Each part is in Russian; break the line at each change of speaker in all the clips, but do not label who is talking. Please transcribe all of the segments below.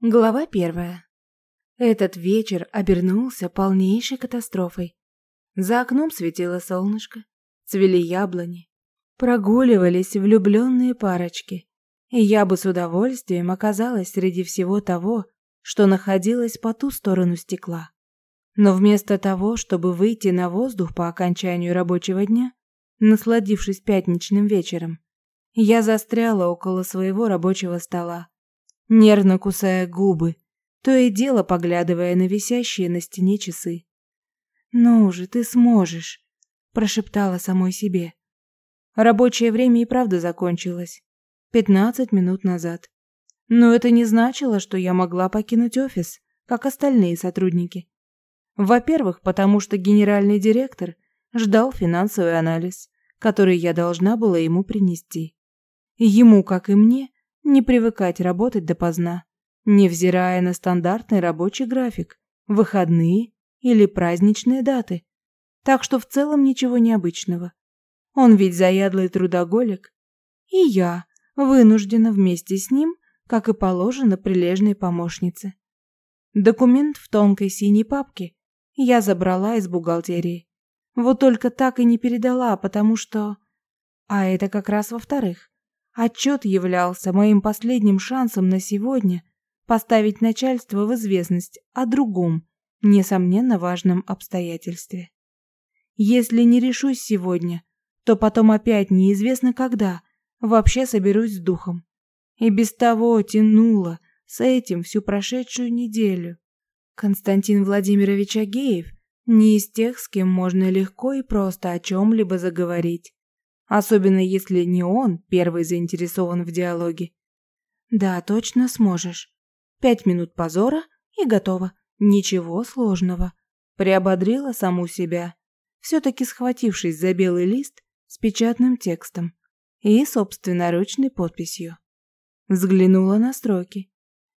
Глава первая. Этот вечер обернулся полнейшей катастрофой. За окном светило солнышко, цвели яблони, прогуливались влюбленные парочки, и я бы с удовольствием оказалась среди всего того, что находилось по ту сторону стекла. Но вместо того, чтобы выйти на воздух по окончанию рабочего дня, насладившись пятничным вечером, я застряла около своего рабочего стола нервно кусая губы, то и дело поглядывая на висящие на стене часы. «Ну же, ты сможешь», – прошептала самой себе. Рабочее время и правда закончилось. Пятнадцать минут назад. Но это не значило, что я могла покинуть офис, как остальные сотрудники. Во-первых, потому что генеральный директор ждал финансовый анализ, который я должна была ему принести. Ему, как и мне, не привыкать работать допоздна, невзирая на стандартный рабочий график, выходные или праздничные даты. Так что в целом ничего необычного. Он ведь заядлый трудоголик. И я вынуждена вместе с ним, как и положено прилежной помощнице. Документ в тонкой синей папке я забрала из бухгалтерии. Вот только так и не передала, потому что... А это как раз во-вторых. Отчет являлся моим последним шансом на сегодня поставить начальство в известность о другом, несомненно важном обстоятельстве. Если не решусь сегодня, то потом опять неизвестно когда вообще соберусь с духом. И без того тянуло с этим всю прошедшую неделю. Константин Владимирович Агеев не из тех, с кем можно легко и просто о чем-либо заговорить особенно если не он первый заинтересован в диалоге. Да, точно сможешь. Пять минут позора и готово. Ничего сложного. Приободрила саму себя, все-таки схватившись за белый лист с печатным текстом и собственноручной подписью. Взглянула на строки.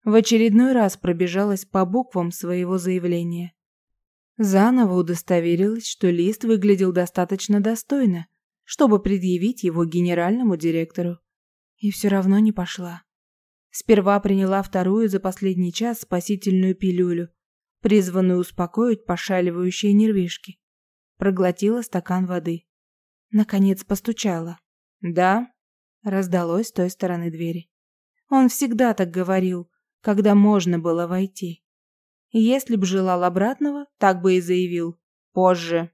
В очередной раз пробежалась по буквам своего заявления. Заново удостоверилась, что лист выглядел достаточно достойно, чтобы предъявить его генеральному директору. И все равно не пошла. Сперва приняла вторую за последний час спасительную пилюлю, призванную успокоить пошаливающие нервишки. Проглотила стакан воды. Наконец постучала. «Да?» — раздалось с той стороны двери. Он всегда так говорил, когда можно было войти. Если б желал обратного, так бы и заявил. Позже.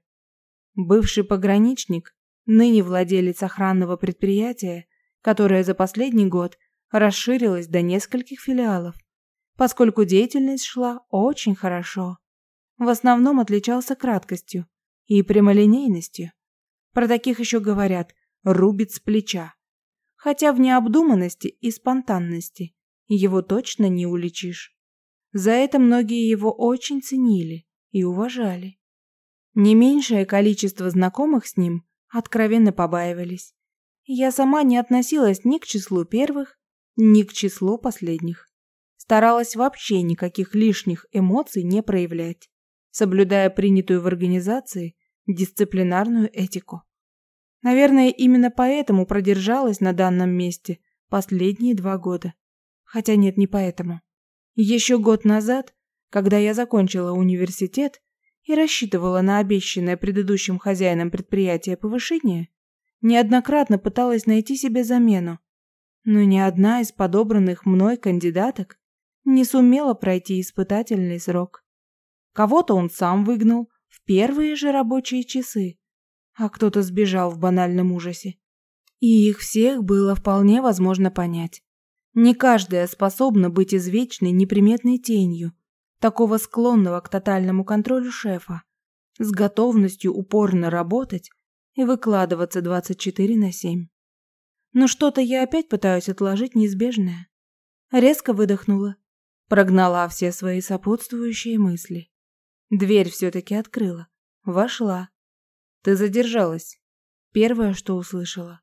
Бывший пограничник ныне владелец охранного предприятия, которое за последний год расширилось до нескольких филиалов, поскольку деятельность шла очень хорошо. В основном отличался краткостью и прямолинейностью. Про таких еще говорят «рубит с плеча». Хотя в необдуманности и спонтанности его точно не уличишь. За это многие его очень ценили и уважали. Не меньшее количество знакомых с ним откровенно побаивались. Я сама не относилась ни к числу первых, ни к числу последних. Старалась вообще никаких лишних эмоций не проявлять, соблюдая принятую в организации дисциплинарную этику. Наверное, именно поэтому продержалась на данном месте последние два года. Хотя нет, не поэтому. Еще год назад, когда я закончила университет, и рассчитывала на обещанное предыдущим хозяином предприятия повышение, неоднократно пыталась найти себе замену, но ни одна из подобранных мной кандидаток не сумела пройти испытательный срок. Кого-то он сам выгнал в первые же рабочие часы, а кто-то сбежал в банальном ужасе. И их всех было вполне возможно понять. Не каждая способна быть извечной неприметной тенью, такого склонного к тотальному контролю шефа, с готовностью упорно работать и выкладываться 24 на 7. Но что-то я опять пытаюсь отложить неизбежное. Резко выдохнула, прогнала все свои сопутствующие мысли. Дверь все-таки открыла, вошла. Ты задержалась. Первое, что услышала.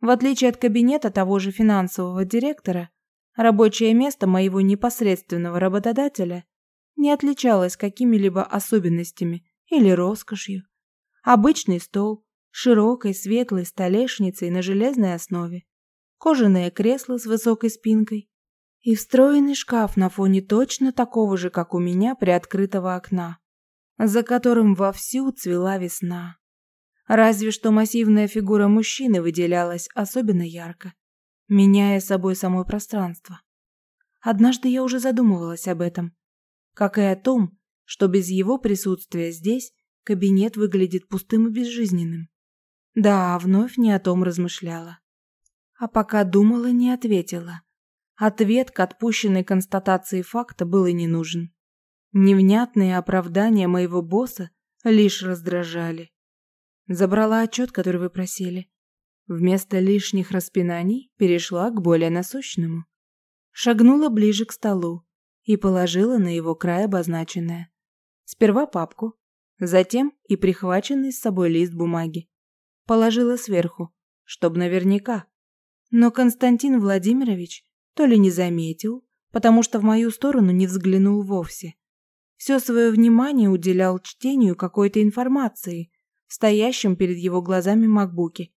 В отличие от кабинета того же финансового директора, рабочее место моего непосредственного работодателя не отличалась какими-либо особенностями или роскошью. Обычный стол, широкой светлой столешницей на железной основе, кожаное кресло с высокой спинкой и встроенный шкаф на фоне точно такого же, как у меня, приоткрытого окна, за которым вовсю цвела весна. Разве что массивная фигура мужчины выделялась особенно ярко, меняя собой само пространство. Однажды я уже задумывалась об этом, как и о том, что без его присутствия здесь кабинет выглядит пустым и безжизненным. Да, вновь не о том размышляла. А пока думала, не ответила. Ответ к отпущенной констатации факта был и не нужен. Невнятные оправдания моего босса лишь раздражали. Забрала отчет, который вы просили. Вместо лишних распинаний перешла к более насущному. Шагнула ближе к столу и положила на его край обозначенное. Сперва папку, затем и прихваченный с собой лист бумаги. Положила сверху, чтобы наверняка. Но Константин Владимирович то ли не заметил, потому что в мою сторону не взглянул вовсе. Все свое внимание уделял чтению какой-то информации, стоящем перед его глазами макбуке.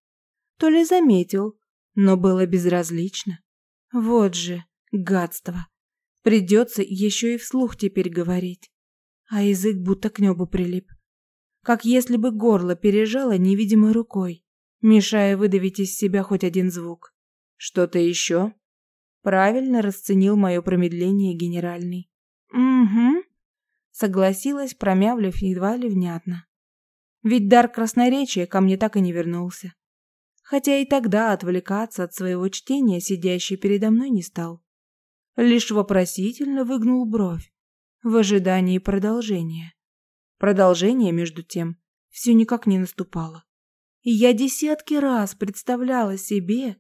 То ли заметил, но было безразлично. Вот же гадство. Придется еще и вслух теперь говорить. А язык будто к небу прилип. Как если бы горло пережало невидимой рукой, мешая выдавить из себя хоть один звук. Что-то еще? Правильно расценил мое промедление генеральный. Угу. Согласилась, промявлив едва ли внятно. Ведь дар красноречия ко мне так и не вернулся. Хотя и тогда отвлекаться от своего чтения сидящий передо мной не стал. Лишь вопросительно выгнул бровь в ожидании продолжения. Продолжение, между тем, все никак не наступало. И я десятки раз представляла себе,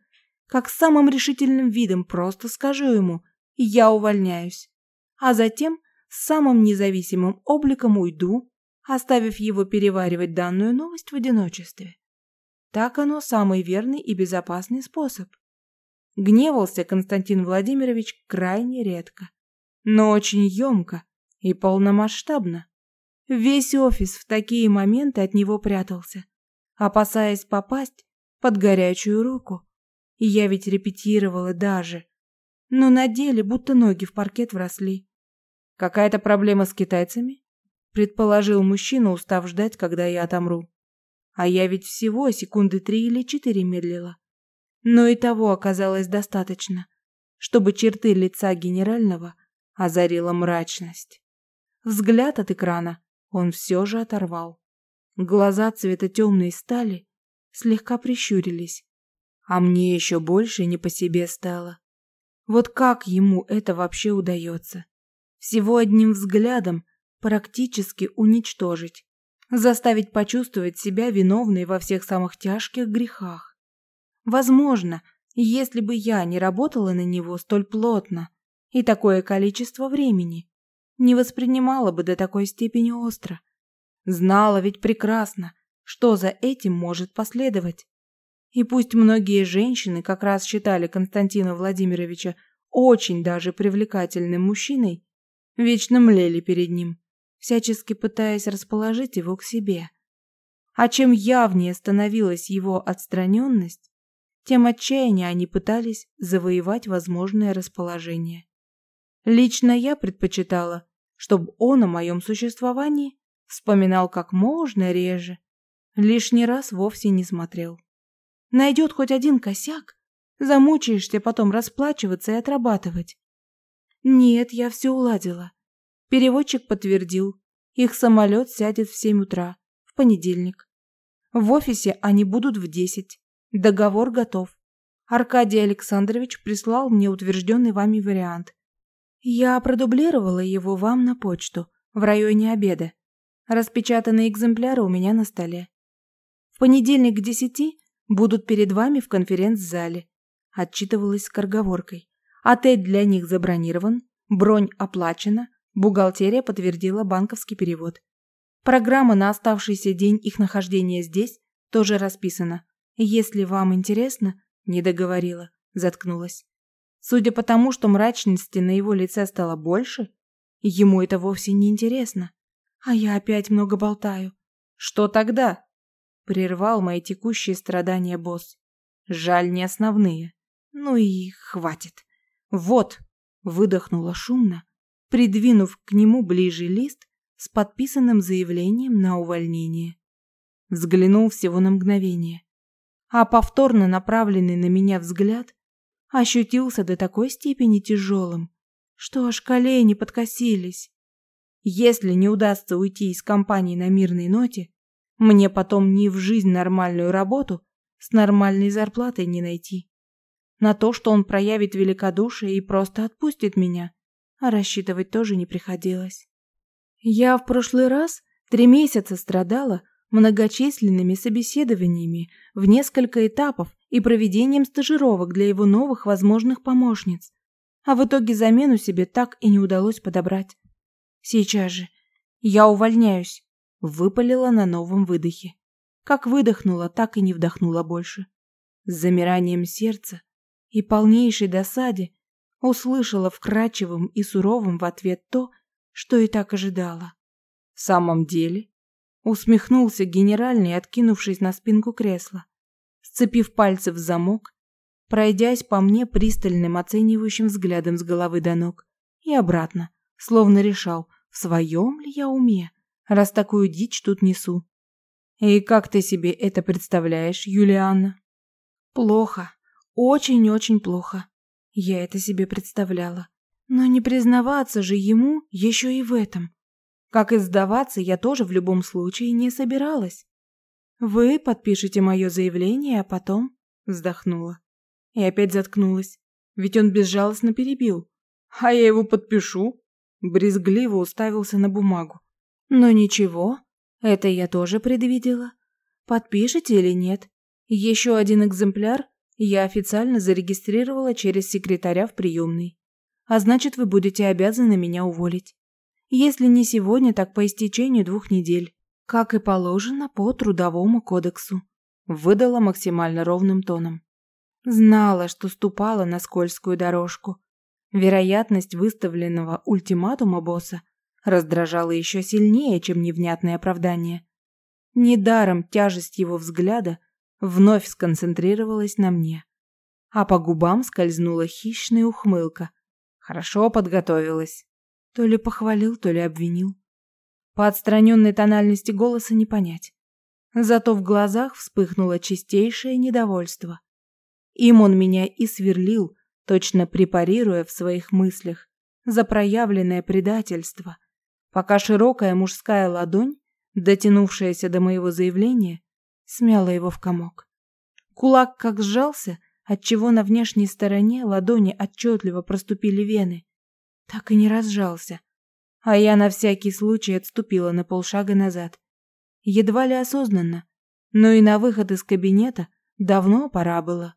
как самым решительным видом просто скажу ему «я увольняюсь», а затем самым независимым обликом уйду, оставив его переваривать данную новость в одиночестве. Так оно самый верный и безопасный способ. Гневался Константин Владимирович крайне редко, но очень емко и полномасштабно. Весь офис в такие моменты от него прятался, опасаясь попасть под горячую руку. И я ведь репетировала даже. Но на деле будто ноги в паркет вросли. Какая-то проблема с китайцами? предположил мужчина, устав ждать, когда я отомру. А я ведь всего секунды три или четыре медлила. Но и того оказалось достаточно, чтобы черты лица генерального озарила мрачность. Взгляд от экрана он все же оторвал. Глаза цвета темной стали слегка прищурились, а мне еще больше не по себе стало. Вот как ему это вообще удается? Всего одним взглядом практически уничтожить, заставить почувствовать себя виновной во всех самых тяжких грехах. Возможно, если бы я не работала на него столь плотно и такое количество времени, не воспринимала бы до такой степени остро. Знала ведь прекрасно, что за этим может последовать. И пусть многие женщины как раз считали Константина Владимировича очень даже привлекательным мужчиной, вечно млели перед ним всячески пытаясь расположить его к себе. А чем явнее становилась его отстраненность, тем отчаяннее они пытались завоевать возможное расположение. Лично я предпочитала, чтобы он о моем существовании вспоминал как можно реже, лишний раз вовсе не смотрел. Найдет хоть один косяк, замучаешься потом расплачиваться и отрабатывать. Нет, я все уладила. Переводчик подтвердил. Их самолет сядет в семь утра, в понедельник. В офисе они будут в десять. Договор готов. Аркадий Александрович прислал мне утвержденный вами вариант. Я продублировала его вам на почту в районе обеда. Распечатанные экземпляры у меня на столе. В понедельник к десяти будут перед вами в конференц-зале. Отчитывалась скороговоркой. Отель для них забронирован, бронь оплачена, Бухгалтерия подтвердила банковский перевод. Программа на оставшийся день их нахождения здесь тоже расписана. Если вам интересно, не договорила, заткнулась. Судя по тому, что мрачности на его лице стало больше, ему это вовсе не интересно. А я опять много болтаю. Что тогда? Прервал мои текущие страдания босс. Жаль, не основные. Ну и хватит. Вот, Выдохнула шумно, придвинув к нему ближе лист с подписанным заявлением на увольнение. Взглянул всего на мгновение, а повторно направленный на меня взгляд ощутился до такой степени тяжелым, что аж колени подкосились. Если не удастся уйти из компании на мирной ноте, мне потом ни в жизнь нормальную работу с нормальной зарплатой не найти. На то, что он проявит великодушие и просто отпустит меня, а рассчитывать тоже не приходилось. Я в прошлый раз три месяца страдала многочисленными собеседованиями в несколько этапов и проведением стажировок для его новых возможных помощниц. А в итоге замену себе так и не удалось подобрать. Сейчас же я увольняюсь, выпалила на новом выдохе. Как выдохнула, так и не вдохнула больше. С замиранием сердца и полнейшей досаде услышала вкрадчивым и суровым в ответ то, что и так ожидала. В самом деле, усмехнулся генеральный, откинувшись на спинку кресла, сцепив пальцы в замок, пройдясь по мне пристальным оценивающим взглядом с головы до ног и обратно, словно решал, в своем ли я уме, раз такую дичь тут несу. И как ты себе это представляешь, Юлианна? Плохо, очень-очень плохо. Я это себе представляла. Но не признаваться же ему еще и в этом. Как и сдаваться я тоже в любом случае не собиралась. Вы подпишете мое заявление, а потом вздохнула и опять заткнулась, ведь он безжалостно перебил. А я его подпишу, брезгливо уставился на бумагу. Но ничего, это я тоже предвидела. Подпишете или нет? Еще один экземпляр я официально зарегистрировала через секретаря в приемной. А значит, вы будете обязаны меня уволить. Если не сегодня, так по истечению двух недель, как и положено по трудовому кодексу, выдала максимально ровным тоном. Знала, что ступала на скользкую дорожку. Вероятность выставленного ультиматума босса раздражала еще сильнее, чем невнятное оправдание. Недаром тяжесть его взгляда вновь сконцентрировалась на мне, а по губам скользнула хищная ухмылка. Хорошо подготовилась. То ли похвалил, то ли обвинил. По отстраненной тональности голоса не понять. Зато в глазах вспыхнуло чистейшее недовольство. Им он меня и сверлил, точно препарируя в своих мыслях за проявленное предательство, пока широкая мужская ладонь, дотянувшаяся до моего заявления, смяла его в комок. Кулак как сжался, отчего на внешней стороне ладони отчетливо проступили вены, так и не разжался, а я на всякий случай отступила на полшага назад. Едва ли осознанно, но и на выход из кабинета давно пора было.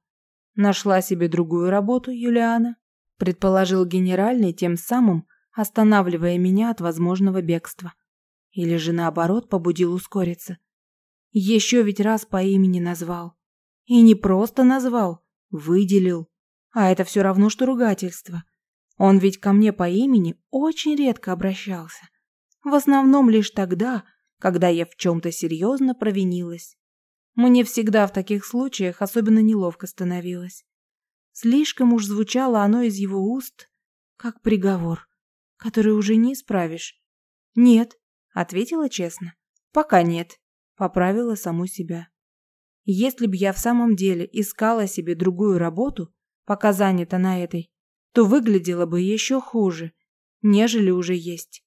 Нашла себе другую работу, Юлиана, предположил генеральный, тем самым останавливая меня от возможного бегства. Или же наоборот побудил ускориться. Еще ведь раз по имени назвал. И не просто назвал, выделил. А это все равно, что ругательство. Он ведь ко мне по имени очень редко обращался. В основном лишь тогда, когда я в чем-то серьезно провинилась. Мне всегда в таких случаях особенно неловко становилось. Слишком уж звучало оно из его уст, как приговор, который уже не исправишь. «Нет», — ответила честно. «Пока нет», — поправила саму себя. Если б я в самом деле искала себе другую работу, пока занята на этой, то выглядела бы еще хуже, нежели уже есть.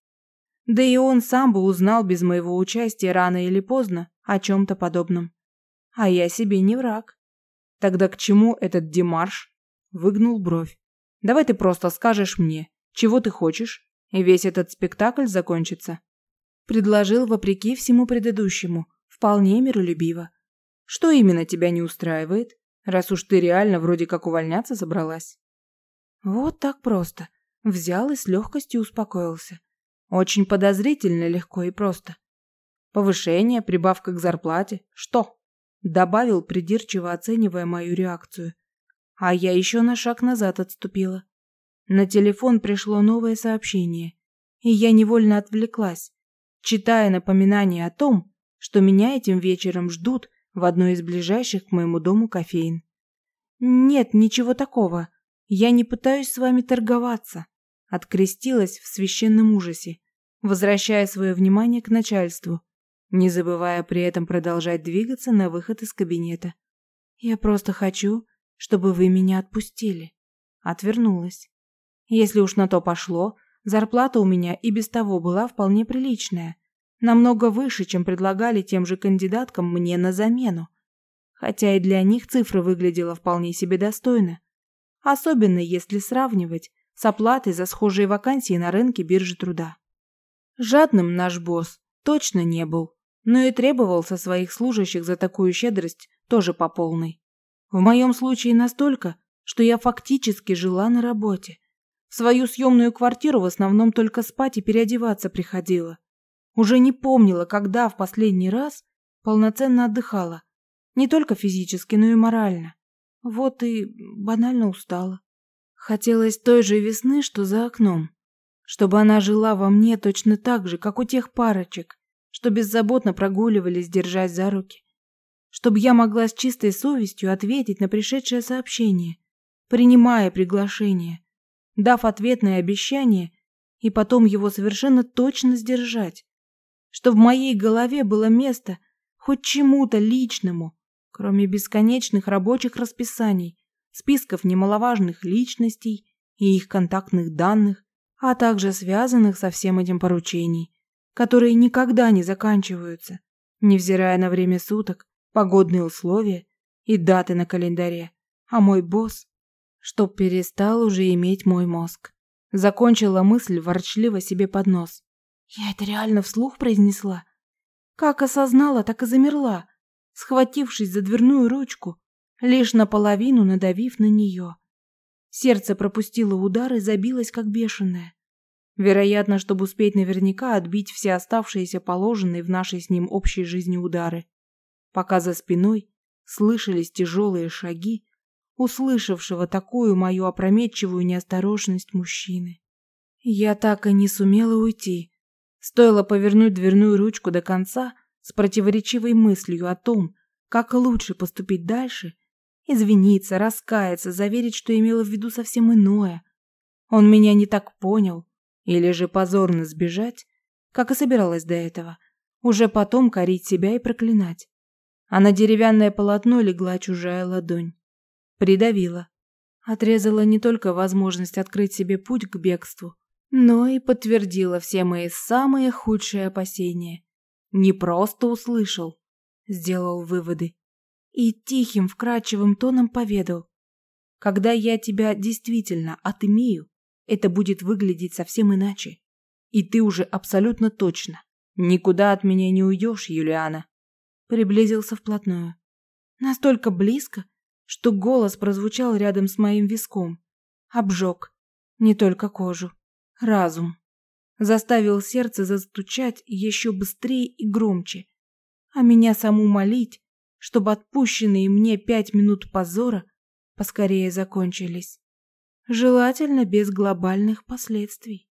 Да и он сам бы узнал без моего участия рано или поздно о чем-то подобном. А я себе не враг. Тогда к чему этот демарш? Выгнул бровь. Давай ты просто скажешь мне, чего ты хочешь, и весь этот спектакль закончится. Предложил вопреки всему предыдущему, вполне миролюбиво. Что именно тебя не устраивает, раз уж ты реально вроде как увольняться собралась? Вот так просто. Взял и с легкостью успокоился. Очень подозрительно легко и просто. Повышение, прибавка к зарплате. Что? добавил, придирчиво оценивая мою реакцию. А я еще на шаг назад отступила. На телефон пришло новое сообщение, и я невольно отвлеклась, читая напоминание о том, что меня этим вечером ждут в одной из ближайших к моему дому кофеин. Нет, ничего такого. Я не пытаюсь с вами торговаться. открестилась в священном ужасе, возвращая свое внимание к начальству, не забывая при этом продолжать двигаться на выход из кабинета. «Я просто хочу, чтобы вы меня отпустили». Отвернулась. Если уж на то пошло, зарплата у меня и без того была вполне приличная, намного выше, чем предлагали тем же кандидаткам мне на замену. Хотя и для них цифра выглядела вполне себе достойно. Особенно если сравнивать с оплатой за схожие вакансии на рынке биржи труда. Жадным наш босс точно не был, но и требовал со своих служащих за такую щедрость тоже по полной. В моем случае настолько, что я фактически жила на работе. В свою съемную квартиру в основном только спать и переодеваться приходила. Уже не помнила, когда в последний раз полноценно отдыхала. Не только физически, но и морально. Вот и банально устала. Хотелось той же весны, что за окном. Чтобы она жила во мне точно так же, как у тех парочек, что беззаботно прогуливались, держась за руки. Чтобы я могла с чистой совестью ответить на пришедшее сообщение, принимая приглашение, дав ответное обещание и потом его совершенно точно сдержать что в моей голове было место хоть чему-то личному, кроме бесконечных рабочих расписаний, списков немаловажных личностей и их контактных данных, а также связанных со всем этим поручений, которые никогда не заканчиваются, невзирая на время суток, погодные условия и даты на календаре. А мой босс, чтоб перестал уже иметь мой мозг. Закончила мысль ворчливо себе под нос. Я это реально вслух произнесла. Как осознала, так и замерла, схватившись за дверную ручку, лишь наполовину надавив на нее. Сердце пропустило удар и забилось, как бешеное. Вероятно, чтобы успеть наверняка отбить все оставшиеся положенные в нашей с ним общей жизни удары. Пока за спиной слышались тяжелые шаги, услышавшего такую мою опрометчивую неосторожность мужчины. Я так и не сумела уйти, Стоило повернуть дверную ручку до конца с противоречивой мыслью о том, как лучше поступить дальше, извиниться, раскаяться, заверить, что имела в виду совсем иное. Он меня не так понял, или же позорно сбежать, как и собиралась до этого, уже потом корить себя и проклинать. А на деревянное полотно легла чужая ладонь. Придавила. Отрезала не только возможность открыть себе путь к бегству, но и подтвердила все мои самые худшие опасения. Не просто услышал, сделал выводы и тихим, вкрадчивым тоном поведал: "Когда я тебя действительно отымею, это будет выглядеть совсем иначе, и ты уже абсолютно точно никуда от меня не уйдешь, Юлиана". Приблизился вплотную, настолько близко, что голос прозвучал рядом с моим виском, обжег не только кожу. Разум. Заставил сердце застучать еще быстрее и громче, а меня саму молить, чтобы отпущенные мне пять минут позора поскорее закончились. Желательно без глобальных последствий.